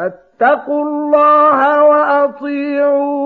فاتقوا الله وأطيعون